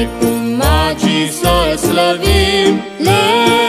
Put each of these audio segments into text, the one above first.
Precum magii să-L slăvim Lerului,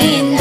Amen.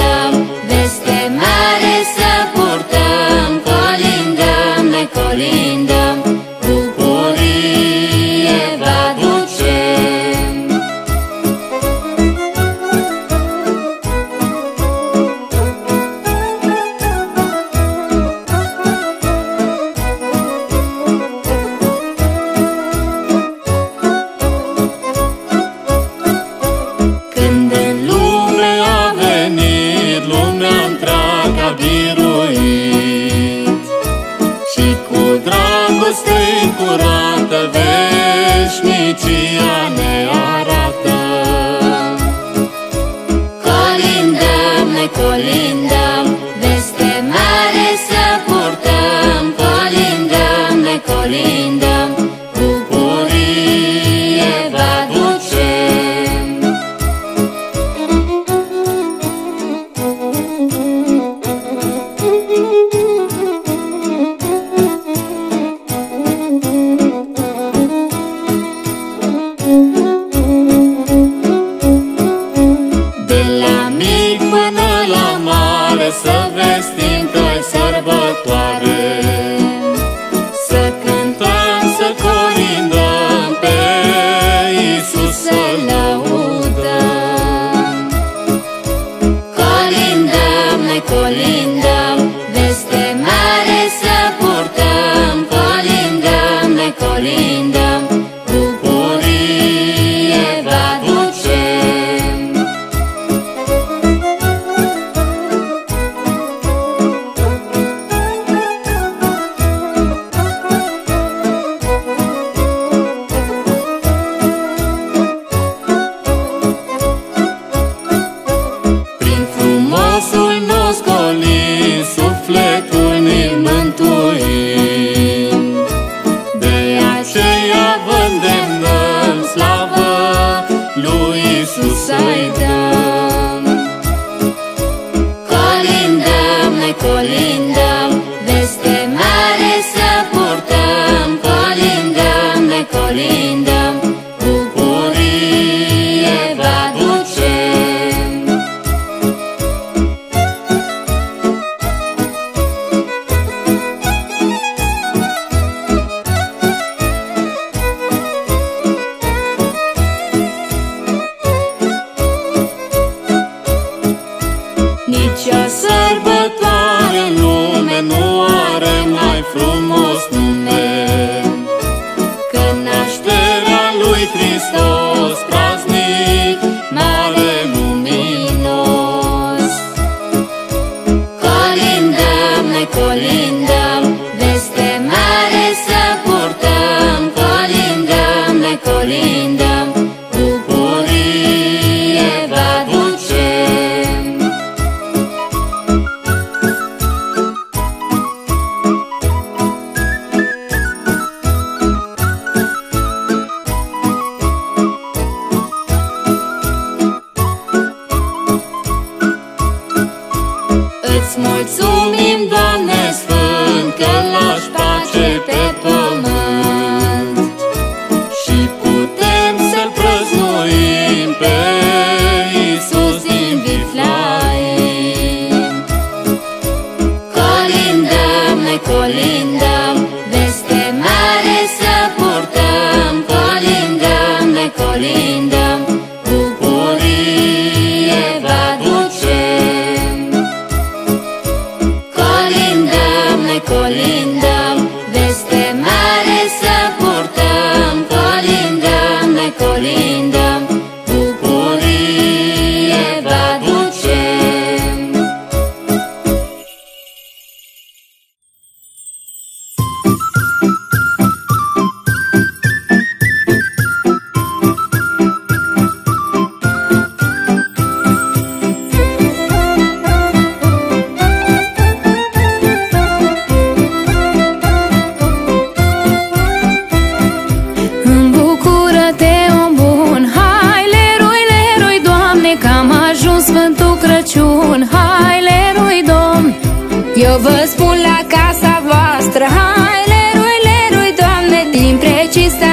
artista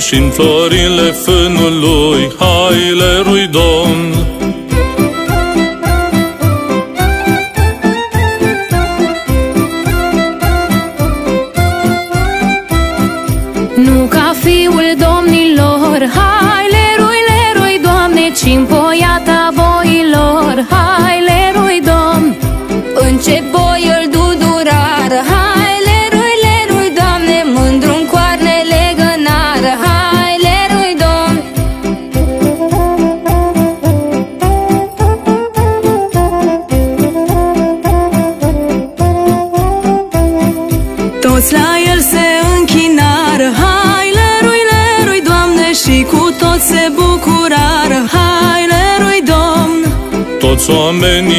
și în florile fânului, haile lui Domnul.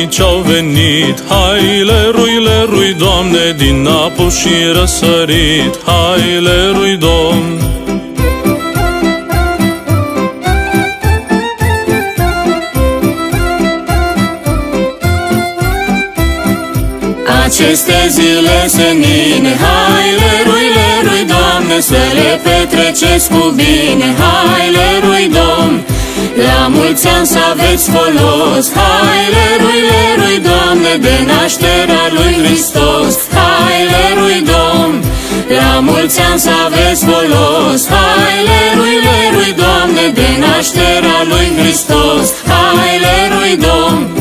Puștinici au venit Hai, lerui, lerui, Doamne Din apă și răsărit. Hai, lerui, Domn. Aceste zile senine Hai, lerui, lerui, Doamne Să le petreceți cu bine. Hai, lerui, Domn la mulți ani să aveți folos. Hai, lerui, lerui, Doamne, de nașterea lui Hristos. Hai, lerui, Domn, la mulți ani să aveți folos. Hai, lerui, lerui, Doamne, de nașterea lui Hristos. Hai, lerui, Domn,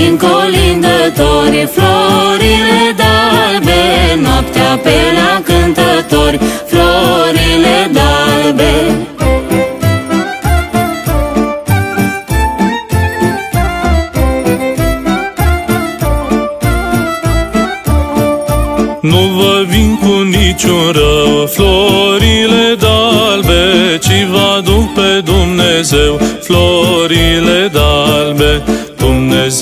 vă vin colindători, florile d'albe Noaptea pe la cântători, florile d'albe Nu vă vin cu niciun rău florile d'albe, ci vă aduc pe Dumnezeu florile d'albe.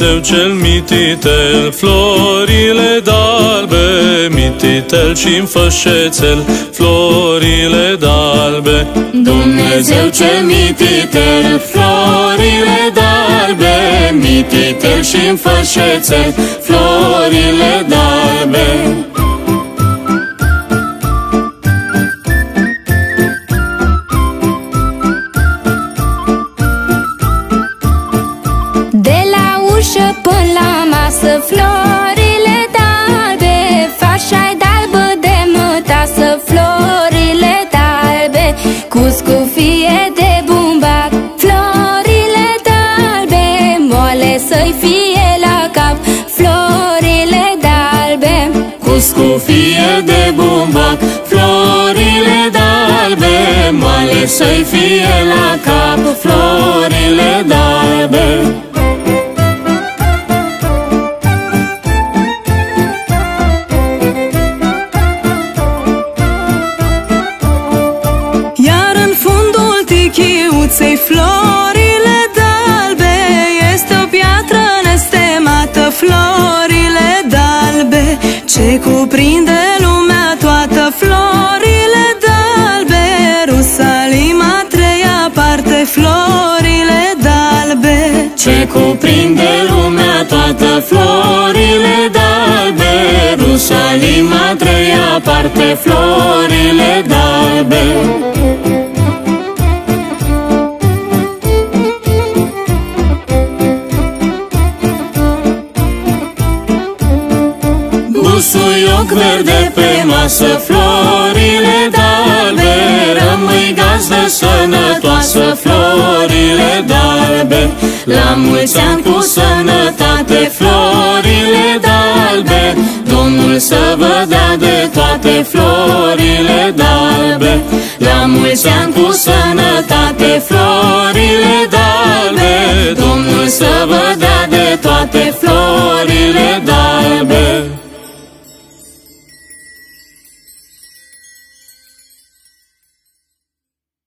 Dumnezeu cel mititel, florile d'albe, mititel și înfășețel, florile d'albe. Dumnezeu cel mititel, florile d'albe Mititel și înfășețel, florile d'albe Florile d'albe Fașa-i d'albă de mătasă Florile d'albe Cu scufie de bumbac. Florile d'albe Moale să-i fie la cap. Florile d'albe Cu scufie de bumbac, florile d'albe Moale să-i fie la cap, florile d'albe Ce cuprinde lumea toată Florile d'albe Rusalima treia parte Florile d'albe Ce cuprinde lumea toată, florile d'albe Rusalima treia parte, florile d'albe Busuioc verde pe masă, florile d'albe Rămâi gazdă sănătoasă, florile d'albe. La mulți ani cu sănătate, florile d'albe Domnul să vă dea de toate florile d'albe. La mulți ani cu sănătate, florile d'albe Domnul să vă dea de toate florile d'albe